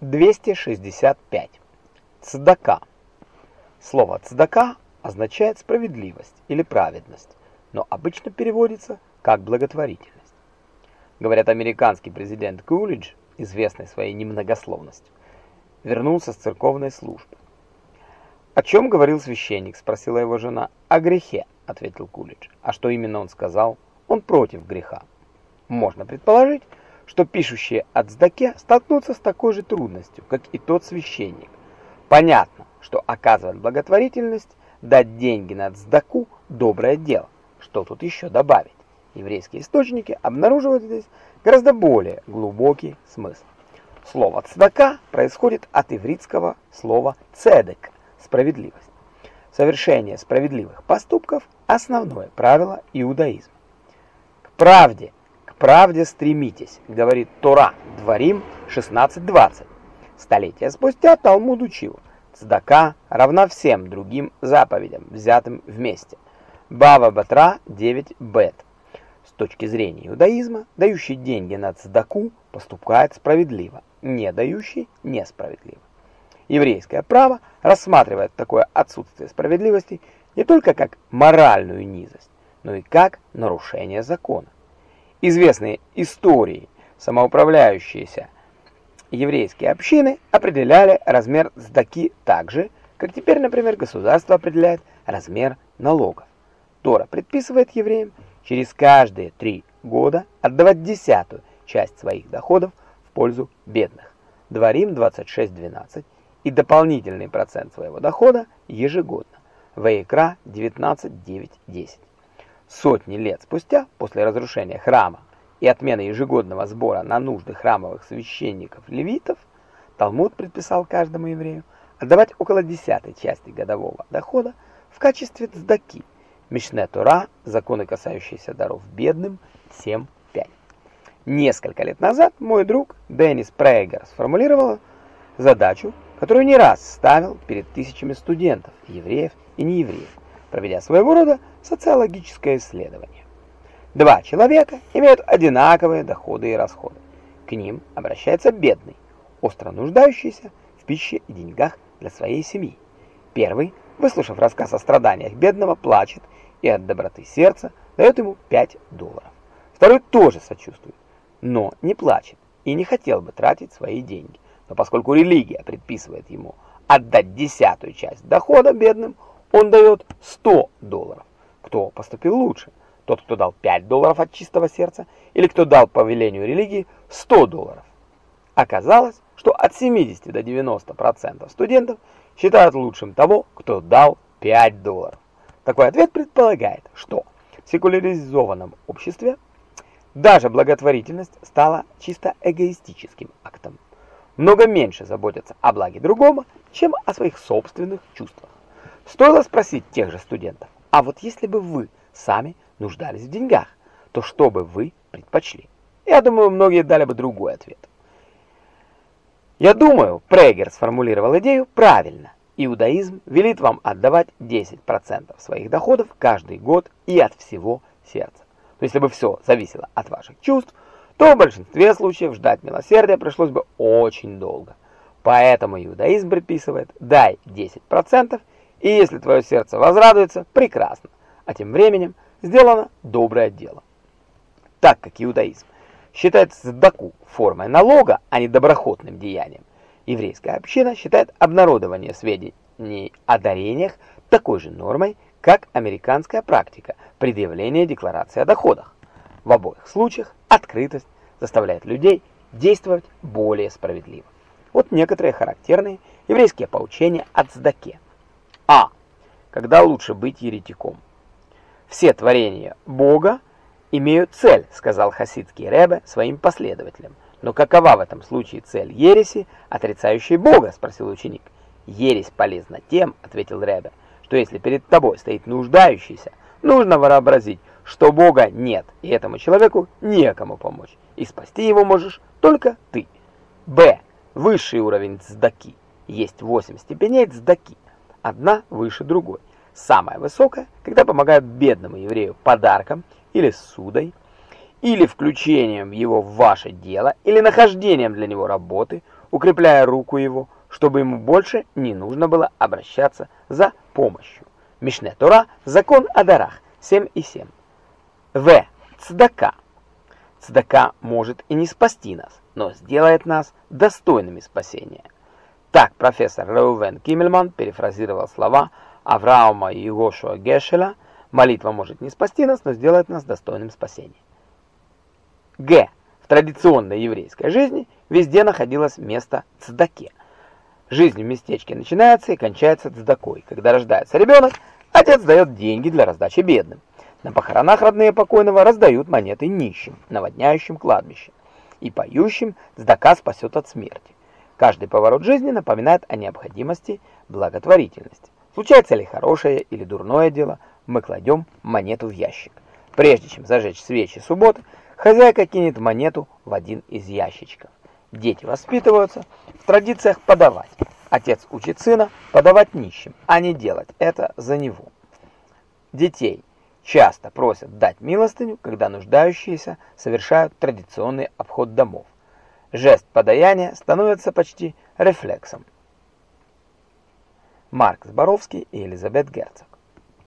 265. Цдака. Слово цдака означает справедливость или праведность, но обычно переводится как благотворительность. Говорят, американский президент Кулидж, известный своей немногословностью, вернулся с церковной службы. «О чем говорил священник?» – спросила его жена. «О грехе», – ответил Кулидж. «А что именно он сказал?» «Он против греха». Можно предположить, что пишущие от Цдаке столкнутся с такой же трудностью, как и тот священник. Понятно, что оказывать благотворительность, дать деньги на Цдаку – доброе дело. Что тут еще добавить? Еврейские источники обнаруживают здесь гораздо более глубокий смысл. Слово «цдака» происходит от ивритского слова «цедек» – справедливость. Совершение справедливых поступков – основное правило иудаизма. К правде – правде стремитесь, говорит Тора, Дворим 16.20. Столетия спустя Талмуд учил, цдака равна всем другим заповедям, взятым вместе. Бава Батра 9 бет. С точки зрения иудаизма, дающий деньги на цдаку поступает справедливо, не дающий – несправедливо. Еврейское право рассматривает такое отсутствие справедливости не только как моральную низость, но и как нарушение закона известные истории самоуправляющиеся еврейские общины определяли размер сдаки так же, как теперь, например, государство определяет размер налогов. Тора предписывает евреям через каждые три года отдавать десятую часть своих доходов в пользу бедных. Дворим 26.12 и дополнительный процент своего дохода ежегодно. Ваикра 19.9.10. Сотни лет спустя, после разрушения храма и отмены ежегодного сбора на нужды храмовых священников-левитов, Талмуд предписал каждому еврею отдавать около десятой части годового дохода в качестве цдаки. Мишне Тора, законы, касающиеся даров бедным, 7.5. Несколько лет назад мой друг Деннис Прейгер сформулировал задачу, которую не раз ставил перед тысячами студентов, евреев и неевреев проведя своего рода социологическое исследование. Два человека имеют одинаковые доходы и расходы. К ним обращается бедный, остро нуждающийся в пище и деньгах для своей семьи. Первый, выслушав рассказ о страданиях бедного, плачет и от доброты сердца дает ему 5 долларов. Второй тоже сочувствует, но не плачет и не хотел бы тратить свои деньги. Но поскольку религия предписывает ему отдать десятую часть дохода бедным, он дает 100 долларов. Кто поступил лучше? Тот, кто дал 5 долларов от чистого сердца, или кто дал по велению религии 100 долларов? Оказалось, что от 70 до 90% студентов считают лучшим того, кто дал 5 долларов. Такой ответ предполагает, что в секуляризованном обществе даже благотворительность стала чисто эгоистическим актом. Много меньше заботятся о благе другого, чем о своих собственных чувствах. Стоило спросить тех же студентов, а вот если бы вы сами нуждались в деньгах, то что бы вы предпочли? Я думаю, многие дали бы другой ответ. Я думаю, Прегер сформулировал идею правильно. Иудаизм велит вам отдавать 10% своих доходов каждый год и от всего сердца. Но если бы все зависело от ваших чувств, то в большинстве случаев ждать милосердия пришлось бы очень долго. Поэтому иудаизм предписывает «дай 10% и если твое сердце возрадуется, прекрасно. А тем временем сделано доброе дело. Так как иудаизм считает сдаку формой налога, а не доброхотным деянием, еврейская община считает обнародование сведений о дарениях такой же нормой, как американская практика предъявления декларации о доходах. В обоих случаях открытость заставляет людей действовать более справедливо. Вот некоторые характерные еврейские поучения от Сдаке. А. Когда лучше быть еретиком? Все творения Бога имеют цель, сказал хасидский Ребе своим последователям. Но какова в этом случае цель ереси, отрицающей Бога, спросил ученик. Ересь полезна тем, ответил Ребе, что если перед тобой стоит нуждающийся, нужно вообразить, что Бога нет, и этому человеку некому помочь, и спасти его можешь только ты. Б. Высший уровень цдаки. Есть 8 степеней цдаки одна выше другой. Самая высокая, когда помогают бедному еврею подарком или судой, или включением его в ваше дело, или нахождением для него работы, укрепляя руку его, чтобы ему больше не нужно было обращаться за помощью. Мишне Тора, закон о дарах, 7 и 7. В. Цдака. Цдака может и не спасти нас, но сделает нас достойными спасения. Так профессор Реувен Киммельман перефразировал слова Авраама и Егошуа Гешеля «Молитва может не спасти нас, но сделает нас достойным спасения». Г. В традиционной еврейской жизни везде находилось место цдаке. Жизнь в местечке начинается и кончается цдакой. Когда рождается ребенок, отец дает деньги для раздачи бедным. На похоронах родные покойного раздают монеты нищим, наводняющим кладбище. И поющим цдака спасет от смерти. Каждый поворот жизни напоминает о необходимости благотворительности. Случается ли хорошее или дурное дело, мы кладем монету в ящик. Прежде чем зажечь свечи субботы, хозяйка кинет монету в один из ящичков. Дети воспитываются в традициях подавать. Отец учит сына подавать нищим, а не делать это за него. Детей часто просят дать милостыню, когда нуждающиеся совершают традиционный обход домов. Жест подаяния становится почти рефлексом. Марк Зборовский и Елизабет Герцог